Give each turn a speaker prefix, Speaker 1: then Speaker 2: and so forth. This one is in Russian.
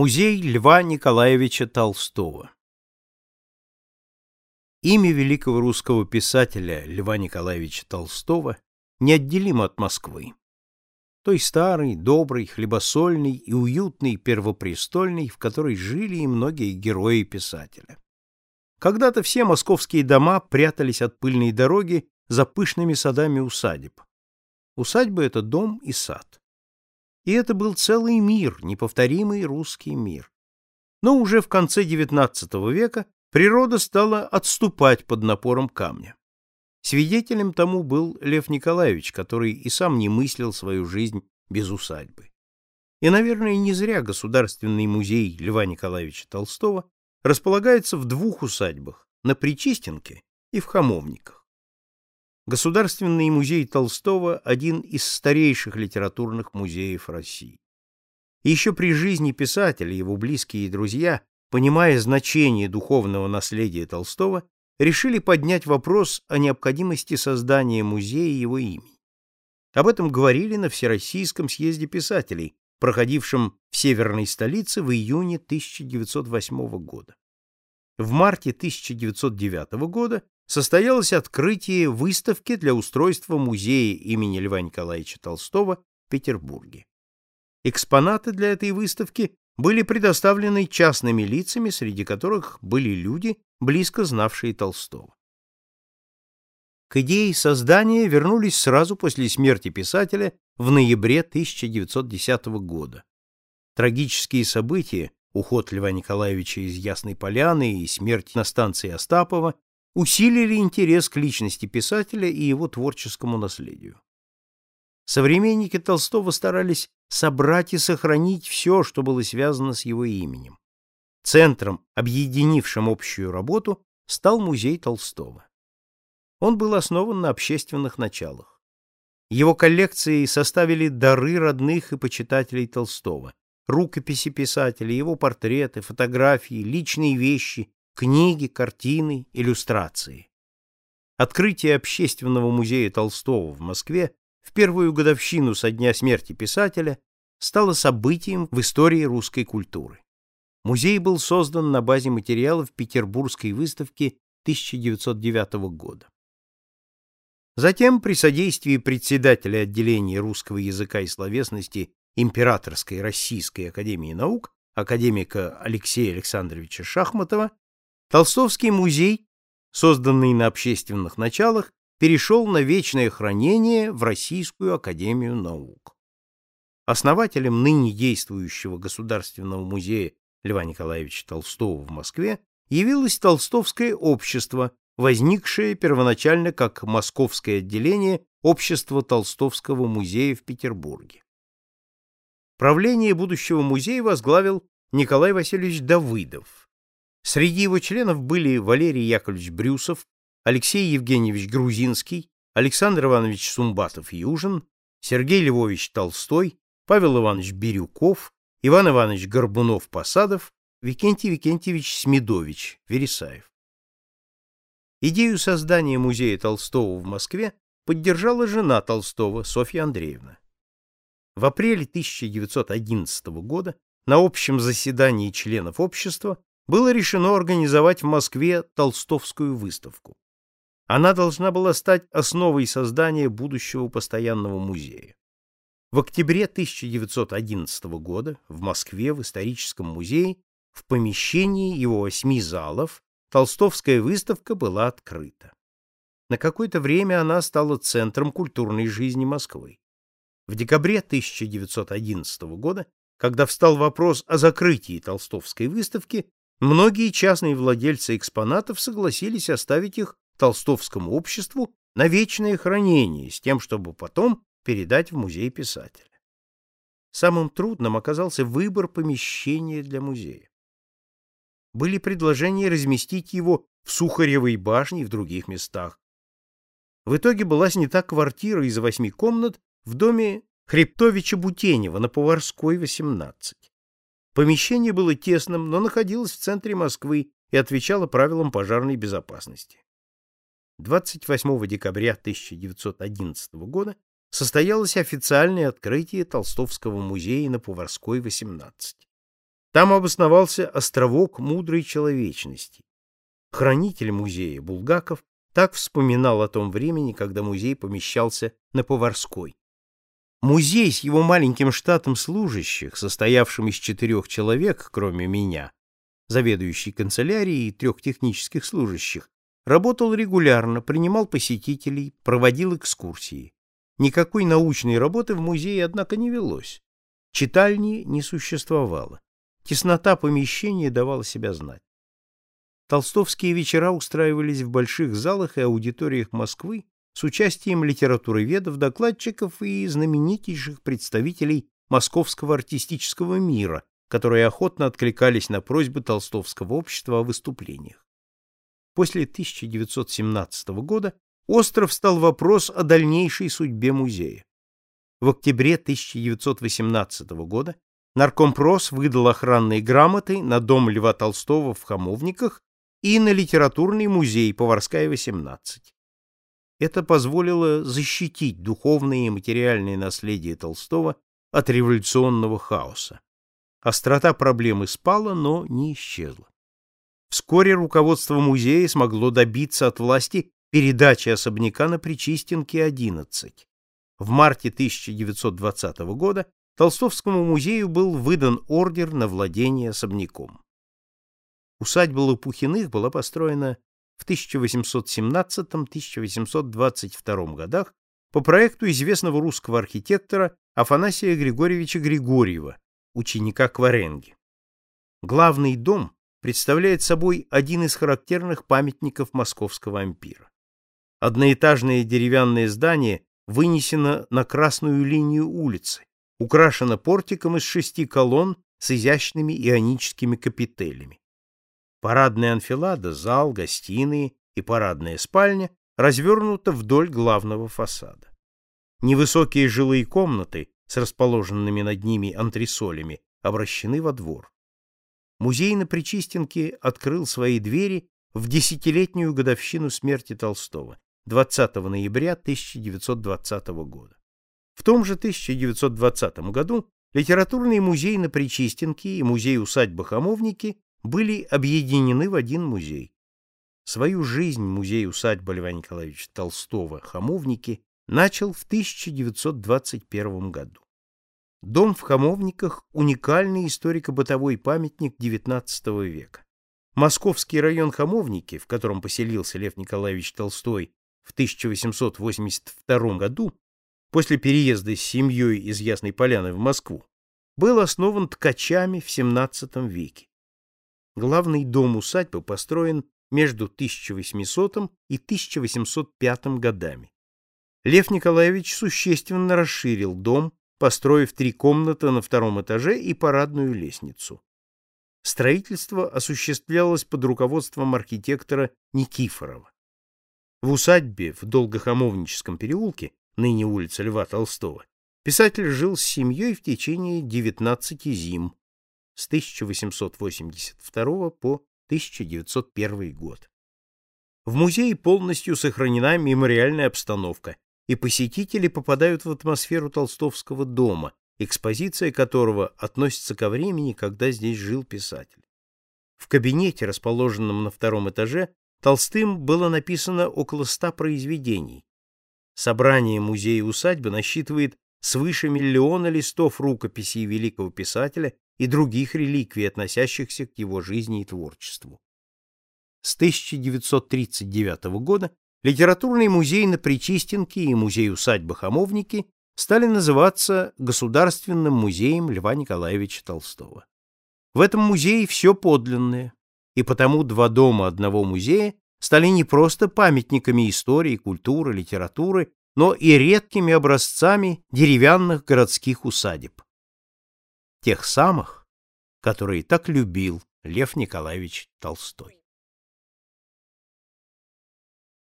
Speaker 1: Музей Льва Николаевича Толстого Имя великого русского писателя Льва Николаевича Толстого неотделимо от Москвы. Той старой, доброй, хлебосольной и уютной первопрестольной, в которой жили и многие герои писателя. Когда-то все московские дома прятались от пыльной дороги за пышными садами усадеб. Усадьба — это дом и сад. И это был целый мир, неповторимый русский мир. Но уже в конце XIX века природа стала отступать под напором камня. Свидетелем тому был Лев Николаевич, который и сам не мыслил свою жизнь без усадьбы. И, наверное, не зря Государственный музей Льва Николаевича Толстого располагается в двух усадьбах – на Причистенке и в Хамовниках. Государственный музей Толстого – один из старейших литературных музеев России. еще при жизни писателя его близкие друзья, понимая значение духовного наследия Толстого, решили поднять вопрос о необходимости создания музея его имени. Об этом говорили на Всероссийском съезде писателей, проходившем в северной столице в июне 1908 года. В марте 1909 года состоялось открытие выставки для устройства музея имени Льва Николаевича Толстого в Петербурге. Экспонаты для этой выставки были предоставлены частными лицами, среди которых были люди, близко знавшие Толстого. К идее создания вернулись сразу после смерти писателя в ноябре 1910 года. Трагические события, уход Льва Николаевича из Ясной Поляны и смерть на станции Остапова усилили интерес к личности писателя и его творческому наследию. Современники Толстого старались собрать и сохранить все, что было связано с его именем. Центром, объединившим общую работу, стал музей Толстого. Он был основан на общественных началах. Его коллекции составили дары родных и почитателей Толстого, рукописи писателя, его портреты, фотографии, личные вещи, книги, картины, иллюстрации. Открытие общественного музея Толстого в Москве в первую годовщину со дня смерти писателя стало событием в истории русской культуры. Музей был создан на базе материалов Петербургской выставки 1909 года. Затем, при содействии председателя отделения русского языка и словесности Императорской Российской Академии Наук, академика Алексея Александровича Шахматова, Толстовский музей, созданный на общественных началах, перешел на вечное хранение в Российскую академию наук. Основателем ныне действующего Государственного музея Льва Николаевича Толстого в Москве явилось Толстовское общество, возникшее первоначально как московское отделение Общества Толстовского музея в Петербурге. Правление будущего музея возглавил Николай Васильевич Давыдов, Среди его членов были Валерий Яковлевич Брюсов, Алексей Евгеньевич Грузинский, Александр Иванович Сумбатов-Южин, Сергей Львович Толстой, Павел Иванович Бирюков, Иван Иванович Горбунов-Посадов, Викентий Викентьевич Смедович, Вересаев. Идею создания музея Толстого в Москве поддержала жена Толстого, Софья Андреевна. В апреле 1911 года на общем заседании членов общества было решено организовать в Москве Толстовскую выставку. Она должна была стать основой создания будущего постоянного музея. В октябре 1911 года в Москве в историческом музее в помещении его восьми залов Толстовская выставка была открыта. На какое-то время она стала центром культурной жизни Москвы. В декабре 1911 года, когда встал вопрос о закрытии Толстовской выставки, Многие частные владельцы экспонатов согласились оставить их Толстовскому обществу на вечное хранение с тем, чтобы потом передать в музей писателя. Самым трудным оказался выбор помещения для музея. Были предложения разместить его в Сухаревой башне и в других местах. В итоге была снята квартира из восьми комнат в доме Хребтовича Бутенева на Поварской, 18. Помещение было тесным, но находилось в центре Москвы и отвечало правилам пожарной безопасности. 28 декабря 1911 года состоялось официальное открытие Толстовского музея на Поварской, 18. Там обосновался островок мудрой человечности. Хранитель музея Булгаков так вспоминал о том времени, когда музей помещался на Поварской. Музей с его маленьким штатом служащих, состоявшим из четырех человек, кроме меня, заведующей канцелярией и трех технических служащих, работал регулярно, принимал посетителей, проводил экскурсии. Никакой научной работы в музее, однако, не велось. Читальни не существовало. Теснота помещения давала себя знать. Толстовские вечера устраивались в больших залах и аудиториях Москвы с участием литературоведов, докладчиков и знаменитейших представителей московского артистического мира, которые охотно откликались на просьбы Толстовского общества о выступлениях. После 1917 года остров стал вопрос о дальнейшей судьбе музея. В октябре 1918 года Наркомпрос выдал охранные грамоты на дом Льва Толстого в Хамовниках и на литературный музей Поварская, 18. Это позволило защитить духовное и материальное наследие Толстого от революционного хаоса. Острота проблемы спала, но не исчезла. Вскоре руководство музея смогло добиться от власти передачи особняка на Причистенке 11. В марте 1920 года Толстовскому музею был выдан ордер на владение особняком. Усадьба Лопухиных была построена в 1817-1822 годах по проекту известного русского архитектора Афанасия Григорьевича Григорьева, ученика Кваренги. Главный дом представляет собой один из характерных памятников московского ампира. Одноэтажное деревянное здание вынесено на красную линию улицы, украшено портиком из шести колонн с изящными ионическими капителями. Парадная анфилада, зал, гостиные и парадная спальня развернута вдоль главного фасада. Невысокие жилые комнаты с расположенными над ними антресолями обращены во двор. Музей на Причистенке открыл свои двери в десятилетнюю годовщину смерти Толстого, 20 ноября 1920 года. В том же 1920 году литературный музей на Причистенке и музей-усадьба Хамовники были объединены в один музей. Свою жизнь музей-усадьба Льва Николаевича Толстого «Хамовники» начал в 1921 году. Дом в Хамовниках – уникальный историко-бытовой памятник XIX века. Московский район Хамовники, в котором поселился Лев Николаевич Толстой в 1882 году, после переезда с семьей из Ясной Поляны в Москву, был основан ткачами в XVII веке. Главный дом усадьбы построен между 1800 и 1805 годами. Лев Николаевич существенно расширил дом, построив три комнаты на втором этаже и парадную лестницу. Строительство осуществлялось под руководством архитектора Никифорова. В усадьбе в Долгохомовническом переулке, ныне улица Льва Толстого, писатель жил с семьей в течение 19 зим, с 1882 по 1901 год. В музее полностью сохранена мемориальная обстановка, и посетители попадают в атмосферу Толстовского дома, экспозиция которого относится ко времени, когда здесь жил писатель. В кабинете, расположенном на втором этаже, Толстым было написано около ста произведений. Собрание музея-усадьбы насчитывает свыше миллиона листов рукописей великого писателя и других реликвий, относящихся к его жизни и творчеству. С 1939 года литературный музей на Причистенке и музей-усадьба Хамовники стали называться Государственным музеем Льва Николаевича Толстого. В этом музее все подлинное, и потому два дома одного музея стали не просто памятниками истории, культуры, литературы, но и редкими образцами деревянных городских усадеб тех самых, которые так любил Лев Николаевич Толстой.